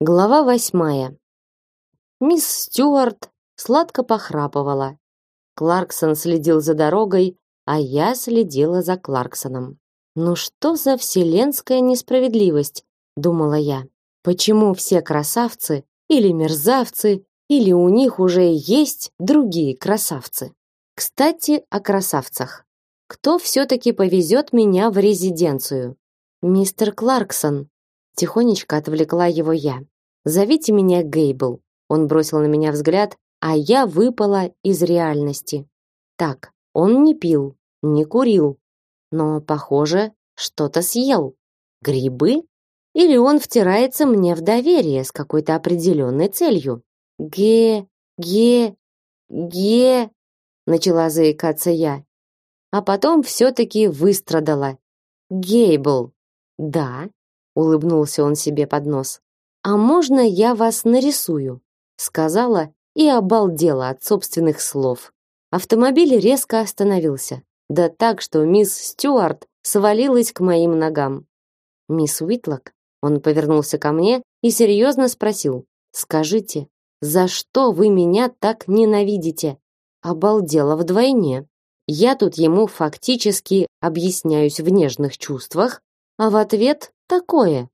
Глава восьмая. Мисс Стюарт сладко похрапывала. Кларксон следил за дорогой, а я следила за Кларксоном. Ну что за вселенская несправедливость, думала я. Почему все красавцы или мерзавцы, или у них уже есть другие красавцы? Кстати, о красавцах. Кто все таки повезет меня в резиденцию? Мистер Кларксон, Тихонечко отвлекла его я. Зовите меня Гейбл. Он бросил на меня взгляд, а я выпала из реальности. Так, он не пил, не курил, но, похоже, что-то съел. Грибы? Или он втирается мне в доверие с какой-то определенной целью? Ге, ге, ге, начала заикаться я. А потом все таки выстрадала. Гейбл. Да, улыбнулся он себе под нос. А можно я вас нарисую? сказала и обалдела от собственных слов. Автомобиль резко остановился, да так, что мисс Стюарт свалилась к моим ногам. Мисс Уитлок, он повернулся ко мне и серьезно спросил: "Скажите, за что вы меня так ненавидите?" Обалдела вдвойне. Я тут ему фактически объясняюсь в нежных чувствах, а в ответ такое?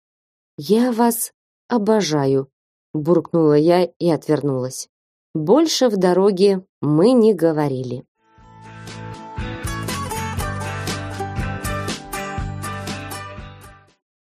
Я вас обожаю, буркнула я и отвернулась. Больше в дороге мы не говорили.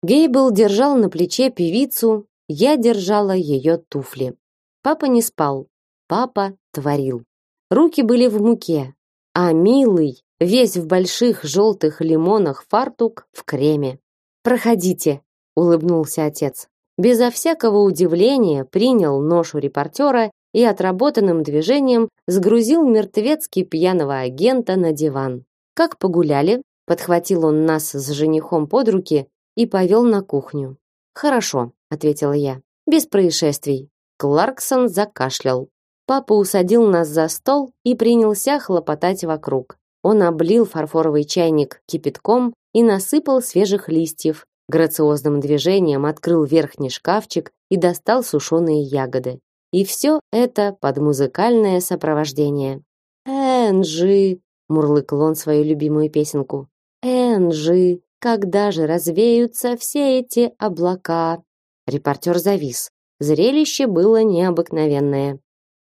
Гейбл держал на плече певицу, я держала ее туфли. Папа не спал, папа творил. Руки были в муке, а милый, весь в больших желтых лимонах фартук в креме. Проходите, улыбнулся отец. Безо всякого удивления принял ношу репортера и отработанным движением сгрузил мертвецки пьяного агента на диван. Как погуляли, подхватил он нас с женихом под руки и повел на кухню. Хорошо, ответила я. Без происшествий. Кларксон закашлял. Папа усадил нас за стол и принялся хлопотать вокруг. Он облил фарфоровый чайник кипятком и насыпал свежих листьев, грациозным движением открыл верхний шкафчик и достал сушеные ягоды. И все это под музыкальное сопровождение. «Энджи!» — мурлыкал он свою любимую песенку. «Энджи, когда же развеются все эти облака?» Репортер завис. Зрелище было необыкновенное.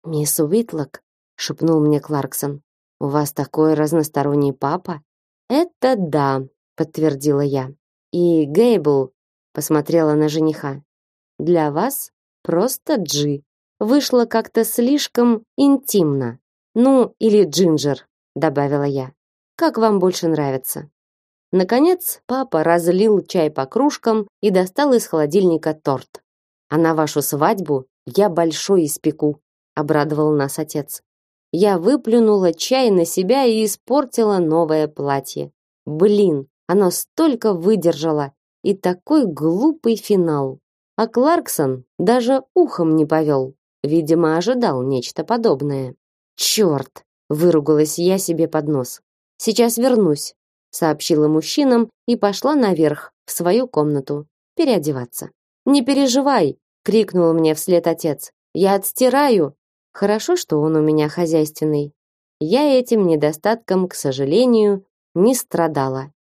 «Мисс Уитлок», — шепнул мне Кларксон, — «у вас такой разносторонний папа?» «Это да», подтвердила я. И Гейбл посмотрела на жениха. Для вас просто Джи. Вышло как-то слишком интимно. Ну, или Джинджер, добавила я. Как вам больше нравится? Наконец, папа разлил чай по кружкам и достал из холодильника торт. А на вашу свадьбу я большой испеку, обрадовал нас отец. Я выплюнула чай на себя и испортила новое платье. Блин, оно столько выдержало, и такой глупый финал. А Кларксон даже ухом не повел. Видимо, ожидал нечто подобное. Черт! выругалась я себе под нос. Сейчас вернусь, сообщила мужчинам и пошла наверх в свою комнату переодеваться. Не переживай, крикнул мне вслед отец. Я отстираю. Хорошо, что он у меня хозяйственный. Я этим недостатком, к сожалению, не страдала.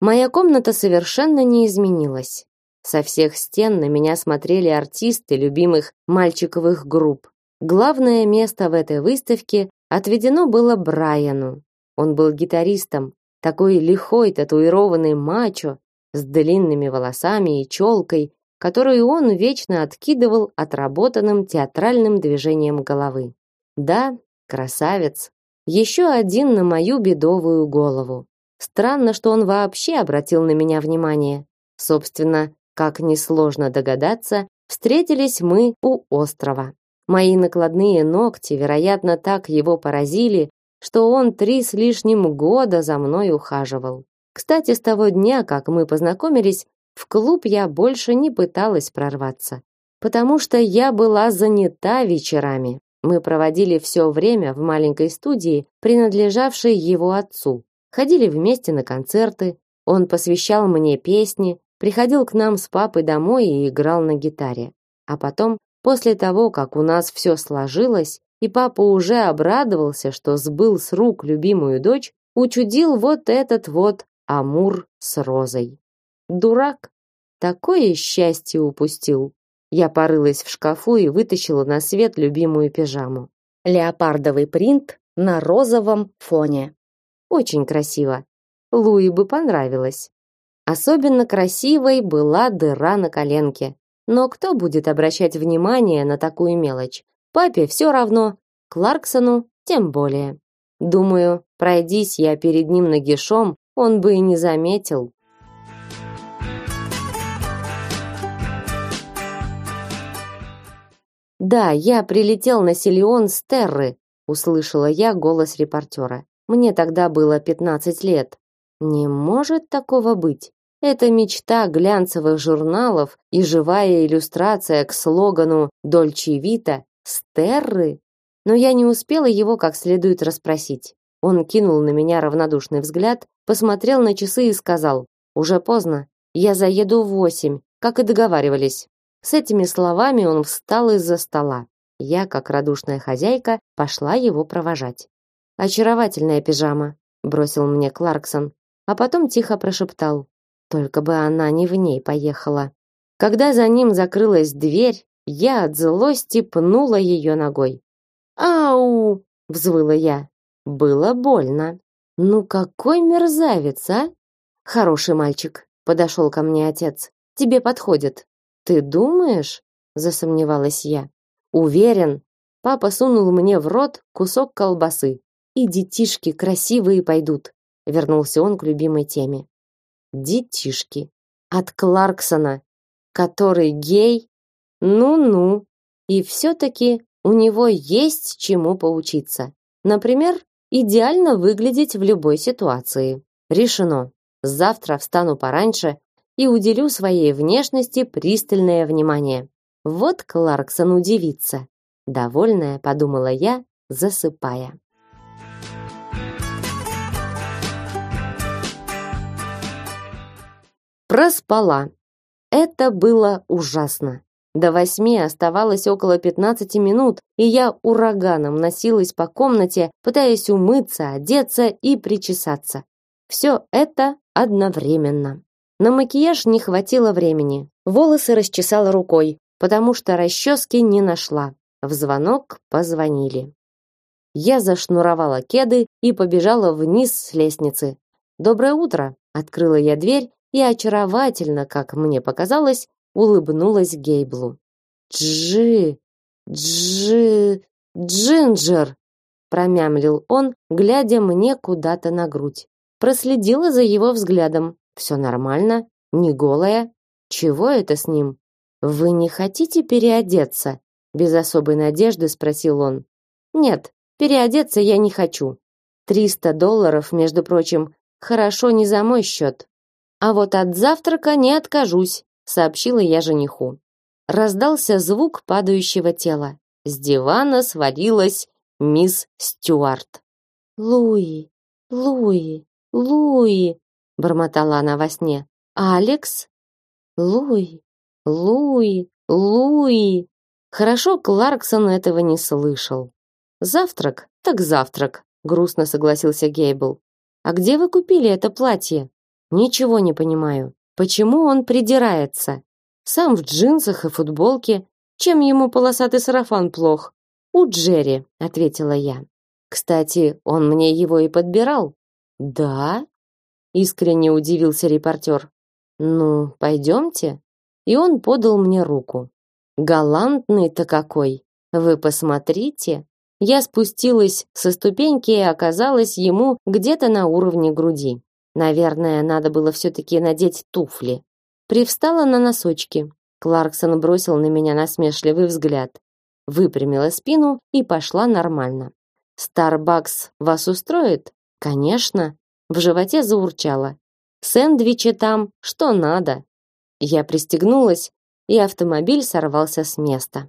Моя комната совершенно не изменилась. Со всех стен на меня смотрели артисты любимых мальчиковых групп. Главное место в этой выставке отведено было Брайану. Он был гитаристом, такой лихой татуированный мачо с длинными волосами и челкой, которую он вечно откидывал отработанным театральным движением головы. Да, красавец. Еще один на мою бедовую голову. Странно, что он вообще обратил на меня внимание. Собственно, как несложно догадаться, встретились мы у острова. Мои накладные ногти, вероятно, так его поразили, что он три с лишним года за мной ухаживал. Кстати, с того дня, как мы познакомились, в клуб я больше не пыталась прорваться, потому что я была занята вечерами. Мы проводили все время в маленькой студии, принадлежавшей его отцу. ходили вместе на концерты, он посвящал мне песни, приходил к нам с папой домой и играл на гитаре. А потом, после того, как у нас все сложилось, и папа уже обрадовался, что сбыл с рук любимую дочь, учудил вот этот вот Амур с розой. Дурак, такое счастье упустил. Я порылась в шкафу и вытащила на свет любимую пижаму. Леопардовый принт на розовом фоне. Очень красиво. Луи бы понравилось. Особенно красивой была дыра на коленке. Но кто будет обращать внимание на такую мелочь? Папе все равно, Кларксону тем более. Думаю, пройдись я перед ним нагишом, он бы и не заметил. Да, я прилетел на Селион с Терры, услышала я голос репортера. Мне тогда было 15 лет. Не может такого быть. Это мечта глянцевых журналов и живая иллюстрация к слогану Дольче Вита Стерры. Но я не успела его как следует расспросить. Он кинул на меня равнодушный взгляд, посмотрел на часы и сказал: "Уже поздно. Я заеду в восемь, как и договаривались". С этими словами он встал из-за стола. Я, как радушная хозяйка, пошла его провожать. Очаровательная пижама, бросил мне Кларксон, а потом тихо прошептал: только бы она не в ней поехала. Когда за ним закрылась дверь, я от злости пнула ее ногой. «Ау!» — взвыла я. Было больно. «Ну какой мерзавец, а?» «Хороший мальчик», — подошел ко мне отец. «Тебе подходит». «Ты думаешь?» — засомневалась я. «Уверен». Папа сунул мне в рот кусок колбасы. «И детишки красивые пойдут», — вернулся он к любимой теме детишки. От Кларксона, который гей. Ну-ну. И все-таки у него есть чему поучиться. Например, идеально выглядеть в любой ситуации. Решено. Завтра встану пораньше и уделю своей внешности пристальное внимание. Вот Кларксон удивится. Довольная, подумала я, засыпая. Проспала. Это было ужасно. До восьми оставалось около пятнадцати минут, и я ураганом носилась по комнате, пытаясь умыться, одеться и причесаться. Все это одновременно. На макияж не хватило времени. Волосы расчесала рукой, потому что расчески не нашла. В звонок позвонили. Я зашнуровала кеды и побежала вниз с лестницы. «Доброе утро!» Открыла я дверь и очаровательно, как мне показалось, улыбнулась Гейблу. «Джи! Джи! Джинджер!» промямлил он, глядя мне куда-то на грудь. Проследила за его взглядом. Все нормально, не голая. Чего это с ним? Вы не хотите переодеться? Без особой надежды спросил он. Нет, переодеться я не хочу. Триста долларов, между прочим, хорошо не за мой счет. А вот от завтрака не откажусь, сообщила я жениху. Раздался звук падающего тела. С дивана свалилась мисс Стюарт. Луи, Луи, Луи, бормотала она во сне. Алекс? Луи, Луи, Луи. Хорошо Кларксон этого не слышал. Завтрак, так завтрак, грустно согласился Гейбл. А где вы купили это платье? Ничего не понимаю. Почему он придирается? Сам в джинсах и футболке. Чем ему полосатый сарафан плох? У Джерри, ответила я. Кстати, он мне его и подбирал. Да? Искренне удивился репортер. Ну, пойдемте. И он подал мне руку. Галантный-то какой. Вы посмотрите. Я спустилась со ступеньки и оказалась ему где-то на уровне груди. Наверное, надо было все-таки надеть туфли. Привстала на носочки. Кларксон бросил на меня насмешливый взгляд. Выпрямила спину и пошла нормально. «Старбакс вас устроит?» «Конечно». В животе заурчало. «Сэндвичи там, что надо». Я пристегнулась, и автомобиль сорвался с места.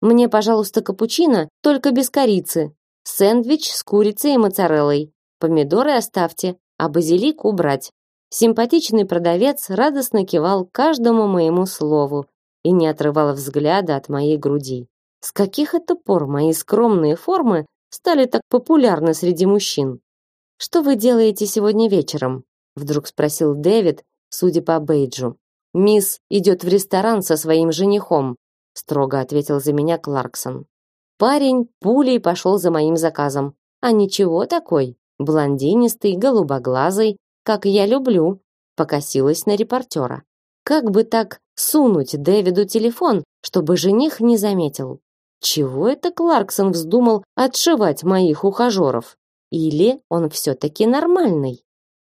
Мне, пожалуйста, капучино, только без корицы. Сэндвич с курицей и моцареллой. Помидоры оставьте, а базилик убрать. Симпатичный продавец радостно кивал каждому моему слову и не отрывал взгляда от моей груди. С каких это пор мои скромные формы стали так популярны среди мужчин? Что вы делаете сегодня вечером? вдруг спросил Дэвид, судя по бейджу. Мисс идет в ресторан со своим женихом, строго ответил за меня Кларксон. Парень пулей пошел за моим заказом. А ничего такой, блондинистый, голубоглазый, как я люблю, покосилась на репортера. Как бы так сунуть Дэвиду телефон, чтобы жених не заметил? Чего это Кларксон вздумал отшивать моих ухажеров? Или он все-таки нормальный?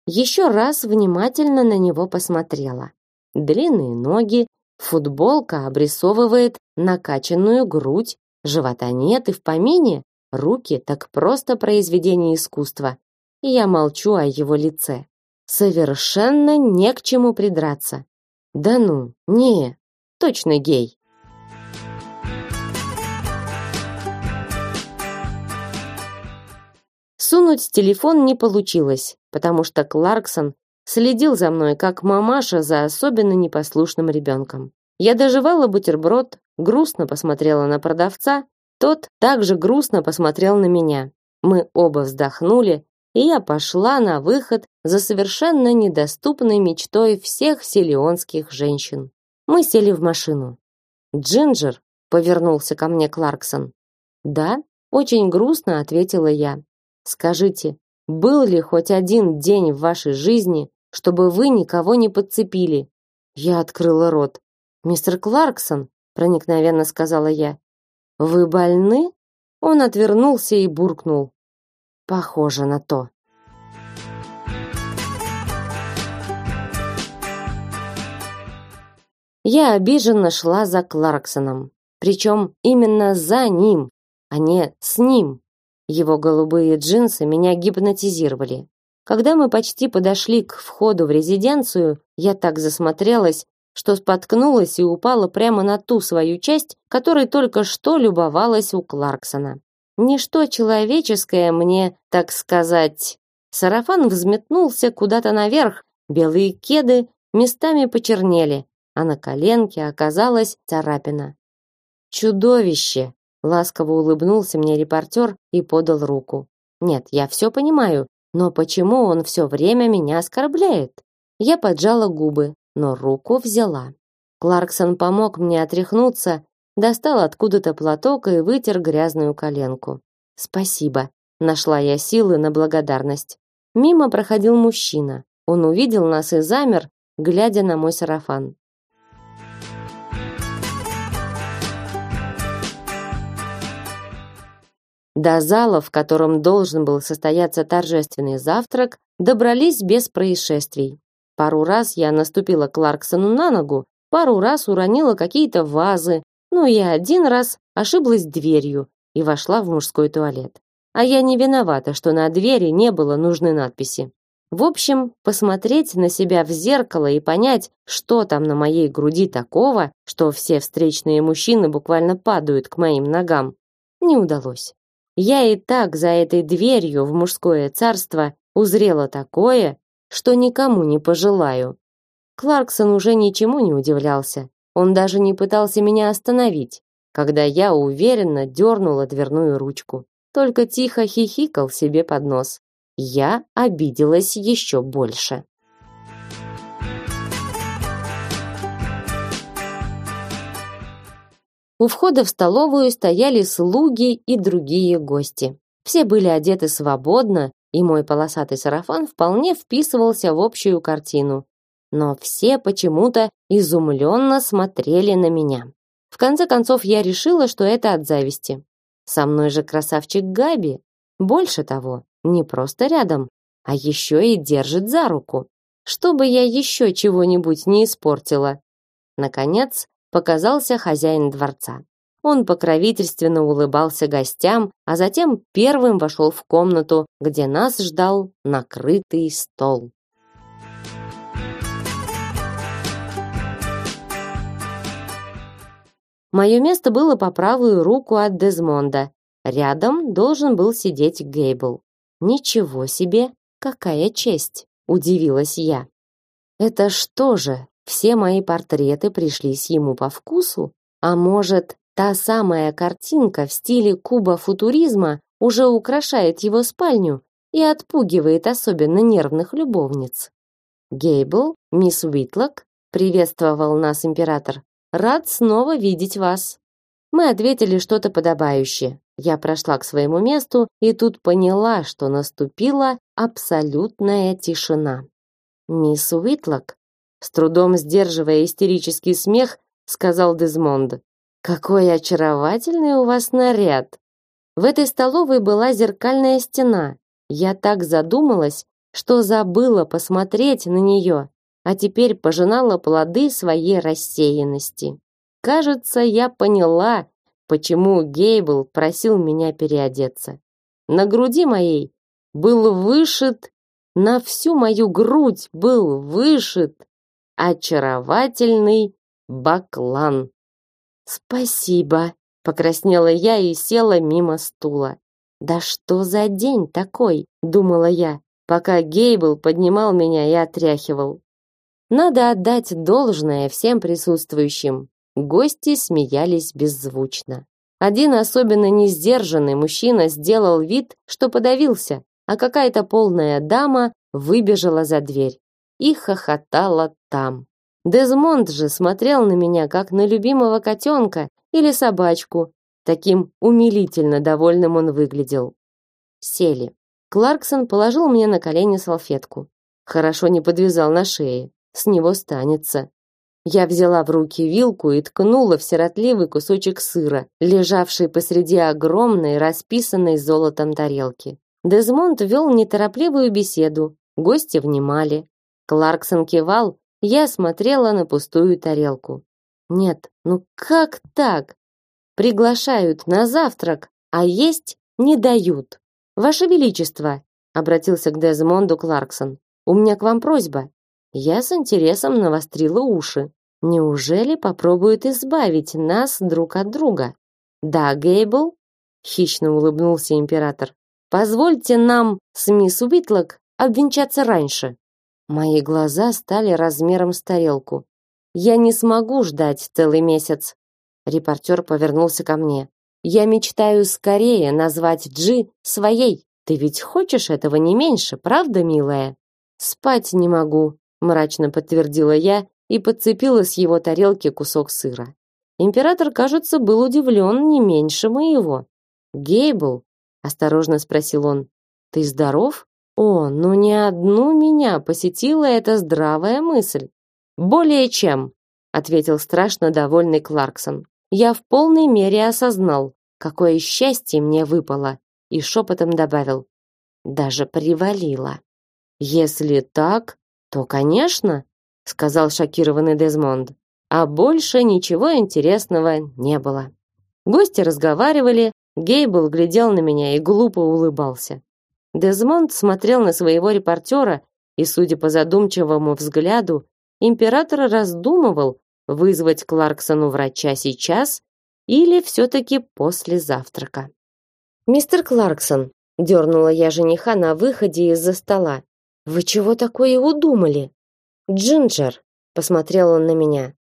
Еще раз внимательно на него посмотрела. Длинные ноги, футболка обрисовывает накачанную грудь, живота нет и в помине, руки так просто произведение искусства. И я молчу о его лице. Совершенно не к чему придраться. Да ну, не, точно гей. Сунуть телефон не получилось, потому что Кларксон следил за мной, как мамаша за особенно непослушным ребенком. Я доживала бутерброд, грустно посмотрела на продавца, тот также грустно посмотрел на меня. Мы оба вздохнули, и я пошла на выход за совершенно недоступной мечтой всех селионских женщин. Мы сели в машину. «Джинджер», — повернулся ко мне Кларксон. «Да», — очень грустно ответила я. Скажите, был ли хоть один день в вашей жизни, чтобы вы никого не подцепили? Я открыла рот. Мистер Кларксон, проникновенно сказала я. Вы больны? Он отвернулся и буркнул. Похоже на то. Я обиженно шла за Кларксоном, причем именно за ним, а не с ним. Его голубые джинсы меня гипнотизировали. Когда мы почти подошли к входу в резиденцию, я так засмотрелась, что споткнулась и упала прямо на ту свою часть, которой только что любовалась у Кларксона. Ничто человеческое мне, так сказать. Сарафан взметнулся куда-то наверх, белые кеды местами почернели, а на коленке оказалась царапина. Чудовище, Ласково улыбнулся мне репортер и подал руку. Нет, я все понимаю, но почему он все время меня оскорбляет? Я поджала губы, но руку взяла. Кларксон помог мне отряхнуться, достал откуда-то платок и вытер грязную коленку. Спасибо. Нашла я силы на благодарность. Мимо проходил мужчина. Он увидел нас и замер, глядя на мой сарафан. До зала, в котором должен был состояться торжественный завтрак, добрались без происшествий. Пару раз я наступила Кларксону на ногу, пару раз уронила какие-то вазы, ну и один раз ошиблась дверью и вошла в мужской туалет. А я не виновата, что на двери не было нужной надписи. В общем, посмотреть на себя в зеркало и понять, что там на моей груди такого, что все встречные мужчины буквально падают к моим ногам, не удалось. Я и так за этой дверью в мужское царство узрела такое, что никому не пожелаю. Кларксон уже ничему не удивлялся. Он даже не пытался меня остановить, когда я уверенно дернула дверную ручку. Только тихо хихикал себе под нос. Я обиделась еще больше. У входа в столовую стояли слуги и другие гости. Все были одеты свободно, и мой полосатый сарафан вполне вписывался в общую картину. Но все почему-то изумленно смотрели на меня. В конце концов, я решила, что это от зависти. Со мной же красавчик Габи. Больше того, не просто рядом, а еще и держит за руку. Чтобы я еще чего-нибудь не испортила. Наконец, показался хозяин дворца. Он покровительственно улыбался гостям, а затем первым вошел в комнату, где нас ждал накрытый стол. Мое место было по правую руку от Дезмонда. Рядом должен был сидеть Гейбл. Ничего себе, какая честь, удивилась я. Это что же, все мои портреты пришлись ему по вкусу? А может, та самая картинка в стиле куба футуризма уже украшает его спальню и отпугивает особенно нервных любовниц? Гейбл, мисс Уитлок, приветствовал нас император. Рад снова видеть вас. Мы ответили что-то подобающее. Я прошла к своему месту и тут поняла, что наступила абсолютная тишина. Мисс Уитлок, с трудом сдерживая истерический смех, сказал Дезмонд: "Какой очаровательный у вас наряд". В этой столовой была зеркальная стена. Я так задумалась, что забыла посмотреть на нее, а теперь пожинала плоды своей рассеянности. Кажется, я поняла, почему Гейбл просил меня переодеться. На груди моей был вышит, на всю мою грудь был вышит очаровательный баклан. Спасибо, покраснела я и села мимо стула. Да что за день такой, думала я, пока Гейбл поднимал меня и отряхивал. Надо отдать должное всем присутствующим. Гости смеялись беззвучно. Один особенно несдержанный мужчина сделал вид, что подавился, а какая-то полная дама выбежала за дверь и хохотала там. Дезмонд же смотрел на меня как на любимого котенка или собачку. Таким умилительно довольным он выглядел. Сели. Кларксон положил мне на колени салфетку. Хорошо не подвязал на шее. С него станется. Я взяла в руки вилку и ткнула в сиротливый кусочек сыра, лежавший посреди огромной, расписанной золотом тарелки. Дезмонд вел неторопливую беседу, гости внимали. Кларксон кивал, я смотрела на пустую тарелку. Нет, ну как так? Приглашают на завтрак, а есть не дают. Ваше величество, обратился к Дезмонду Кларксон. У меня к вам просьба. Я с интересом навострила уши. Неужели попробуют избавить нас друг от друга? Да, Гейбл, хищно улыбнулся император. Позвольте нам с мисс Уитлок обвенчаться раньше. Мои глаза стали размером с тарелку. Я не смогу ждать целый месяц. Репортер повернулся ко мне. Я мечтаю скорее назвать Джи своей. Ты ведь хочешь этого не меньше, правда, милая? Спать не могу, мрачно подтвердила я и подцепила с его тарелки кусок сыра. Император, кажется, был удивлен не меньше моего. Гейбл, осторожно спросил он, ты здоров? О, ну не одну меня посетила эта здравая мысль. Более чем, ответил страшно довольный Кларксон. Я в полной мере осознал, какое счастье мне выпало, и шепотом добавил: даже привалило. Если так, то, конечно, сказал шокированный Дезмонд. А больше ничего интересного не было. Гости разговаривали, Гейбл глядел на меня и глупо улыбался. Дезмонд смотрел на своего репортера, и, судя по задумчивому взгляду, император раздумывал, вызвать Кларксону врача сейчас или все-таки после завтрака. «Мистер Кларксон», — дернула я жениха на выходе из-за стола, вы чего такое удумали? Джинджер, посмотрел он на меня.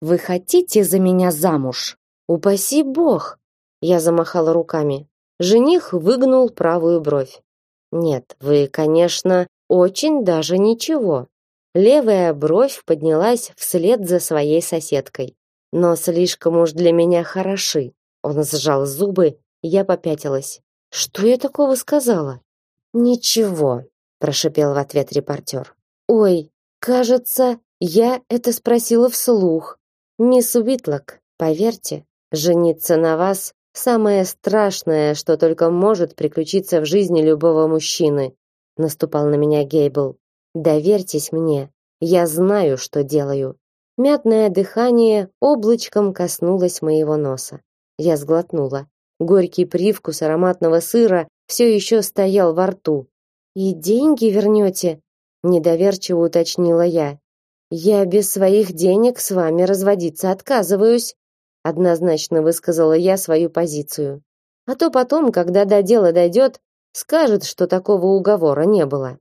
Вы хотите за меня замуж? Упаси бог. Я замахала руками. Жених выгнул правую бровь. Нет, вы, конечно, очень даже ничего. Левая бровь поднялась вслед за своей соседкой. Но слишком уж для меня хороши. Он сжал зубы, я попятилась. Что я такого сказала? Ничего, прошипел в ответ репортер. Ой, кажется, я это спросила вслух. Мисс Уитлок, поверьте, жениться на вас самое страшное, что только может приключиться в жизни любого мужчины. Наступал на меня Гейбл. Доверьтесь мне, я знаю, что делаю. Мятное дыхание облачком коснулось моего носа. Я сглотнула. Горький привкус ароматного сыра все еще стоял во рту. И деньги вернете?» – недоверчиво уточнила я. Я без своих денег с вами разводиться отказываюсь. Однозначно высказала я свою позицию. А то потом, когда до дела дойдет, скажет, что такого уговора не было.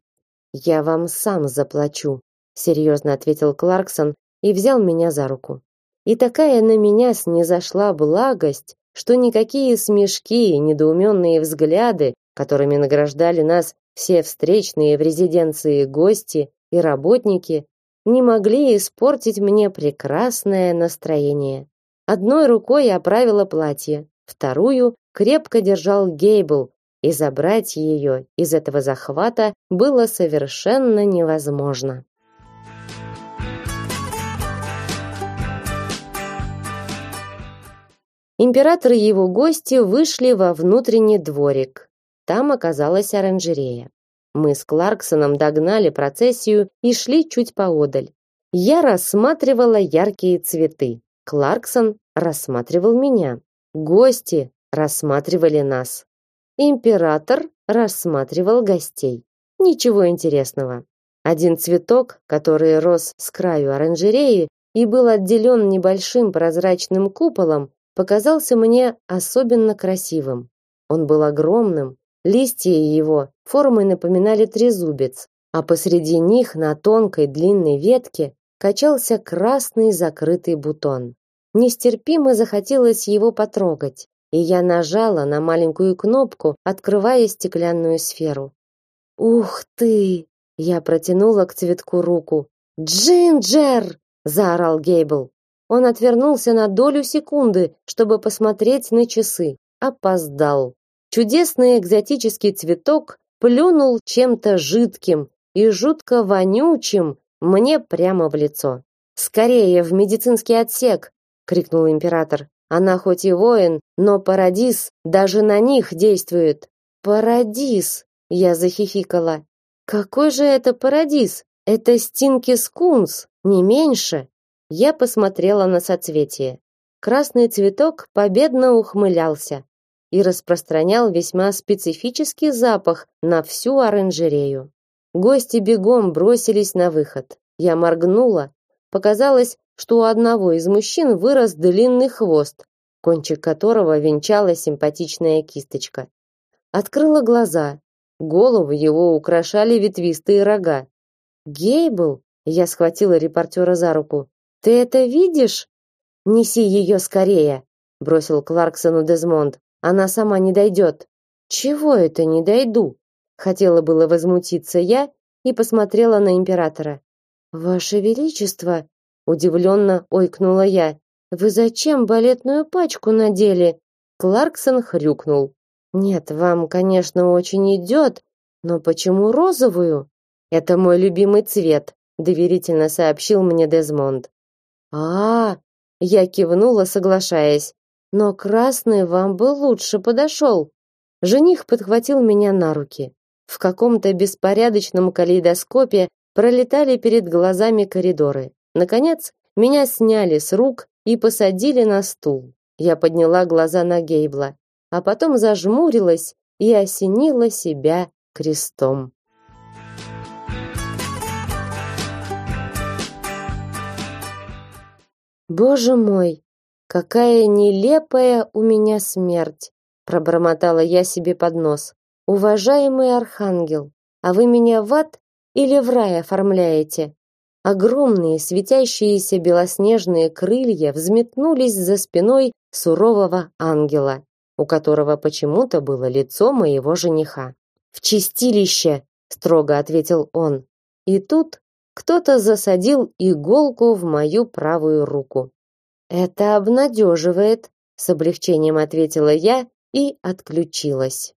Я вам сам заплачу, серьезно ответил Кларксон и взял меня за руку. И такая на меня снизошла благость, что никакие смешки и недоуменные взгляды, которыми награждали нас все встречные в резиденции гости и работники, не могли испортить мне прекрасное настроение. Одной рукой я оправила платье, вторую крепко держал Гейбл, и забрать ее из этого захвата было совершенно невозможно. Император и его гости вышли во внутренний дворик. Там оказалась оранжерея. Мы с Кларксоном догнали процессию и шли чуть поодаль. Я рассматривала яркие цветы. Кларксон рассматривал меня. Гости рассматривали нас. Император рассматривал гостей. Ничего интересного. Один цветок, который рос с краю оранжереи и был отделен небольшим прозрачным куполом, показался мне особенно красивым. Он был огромным, листья его формой напоминали трезубец, а посреди них на тонкой длинной ветке качался красный закрытый бутон. Нестерпимо захотелось его потрогать, и я нажала на маленькую кнопку, открывая стеклянную сферу. Ух ты! Я протянула к цветку руку. Джинджер! заорал Гейбл. Он отвернулся на долю секунды, чтобы посмотреть на часы. Опоздал. Чудесный экзотический цветок плюнул чем-то жидким и жутко вонючим мне прямо в лицо. Скорее в медицинский отсек, крикнул император. Она хоть и воин, но парадис даже на них действует. Парадис, я захихикала. Какой же это парадис? Это стинки скунс, не меньше. Я посмотрела на соцветие. Красный цветок победно ухмылялся и распространял весьма специфический запах на всю оранжерею. Гости бегом бросились на выход. Я моргнула. Показалось, что у одного из мужчин вырос длинный хвост, кончик которого венчала симпатичная кисточка. Открыла глаза. Голову его украшали ветвистые рога. Гейбл, я схватила репортера за руку. Ты это видишь? Неси ее скорее, бросил Кларксону Дезмонд. Она сама не дойдет. Чего это не дойду? Хотела было возмутиться я и посмотрела на императора. Ваше величество, удивленно ойкнула я. Вы зачем балетную пачку надели? Кларксон хрюкнул. Нет, вам, конечно, очень идет, но почему розовую? Это мой любимый цвет, доверительно сообщил мне Дезмонд. А, -а, -а я кивнула, соглашаясь. Но красный вам бы лучше подошел. Жених подхватил меня на руки. В каком-то беспорядочном калейдоскопе пролетали перед глазами коридоры. Наконец, меня сняли с рук и посадили на стул. Я подняла глаза на Гейбла, а потом зажмурилась и осенила себя крестом. Боже мой, какая нелепая у меня смерть, пробормотала я себе под нос. Уважаемый архангел, а вы меня в ад или в рай оформляете? Огромные светящиеся белоснежные крылья взметнулись за спиной сурового ангела, у которого почему-то было лицо моего жениха. В чистилище, строго ответил он. И тут кто-то засадил иголку в мою правую руку. Это обнадеживает, с облегчением ответила я и отключилась.